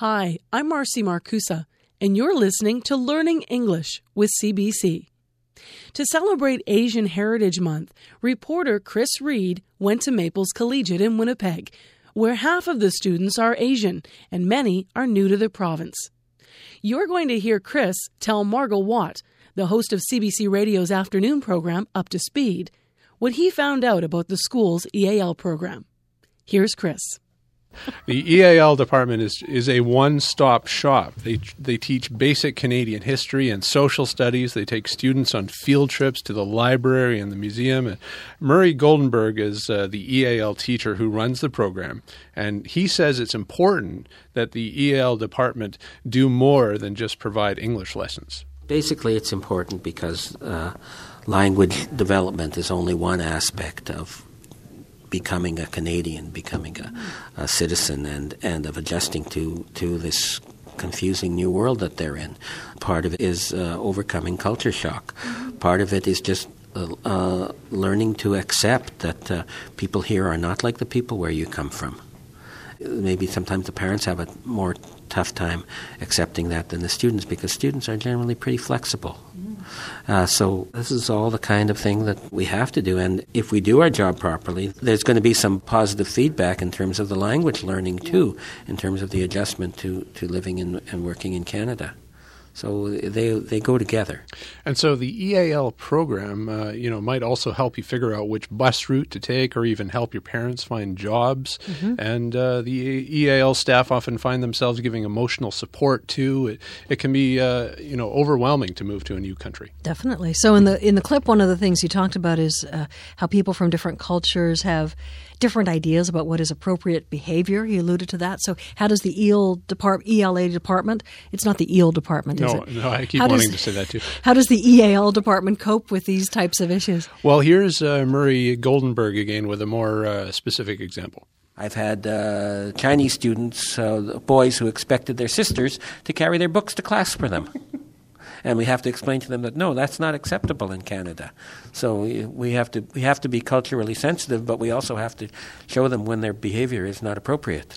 Hi, I'm Marcy Markusa, and you're listening to Learning English with CBC. To celebrate Asian Heritage Month, reporter Chris Reed went to Maples Collegiate in Winnipeg, where half of the students are Asian and many are new to the province. You're going to hear Chris tell Margot Watt, the host of CBC Radio's afternoon program Up to Speed, what he found out about the school's EAL program. Here's Chris. The EAL department is is a one stop shop. They they teach basic Canadian history and social studies. They take students on field trips to the library and the museum. And Murray Goldenberg is uh, the EAL teacher who runs the program, and he says it's important that the EAL department do more than just provide English lessons. Basically, it's important because uh, language development is only one aspect of becoming a Canadian, becoming a, a, citizen, and, and of adjusting to, to this confusing new world that they're in. Part of it is uh, overcoming culture shock. Part of it is just uh, uh, learning to accept that uh, people here are not like the people where you come from. Maybe sometimes the parents have a more tough time accepting that than the students because students are generally pretty flexible. Uh, so this is all the kind of thing that we have to do. And if we do our job properly, there's going to be some positive feedback in terms of the language learning too, in terms of the adjustment to, to living in, and working in Canada. So they they go together. And so the EAL program, uh, you know, might also help you figure out which bus route to take, or even help your parents find jobs. Mm-hmm. And uh, the EAL staff often find themselves giving emotional support too. It, it can be, uh, you know, overwhelming to move to a new country. Definitely. So in the in the clip, one of the things you talked about is uh, how people from different cultures have different ideas about what is appropriate behavior. He alluded to that. So, how does the EAL depart, ELA department? It's not the EAL department, no, No, I keep how wanting does, to say that too. How does the EAL department cope with these types of issues? Well, here's uh, Murray Goldenberg again with a more uh, specific example. I've had uh, Chinese students, uh, boys who expected their sisters to carry their books to class for them. And we have to explain to them that no, that's not acceptable in Canada. So we have to we have to be culturally sensitive, but we also have to show them when their behavior is not appropriate.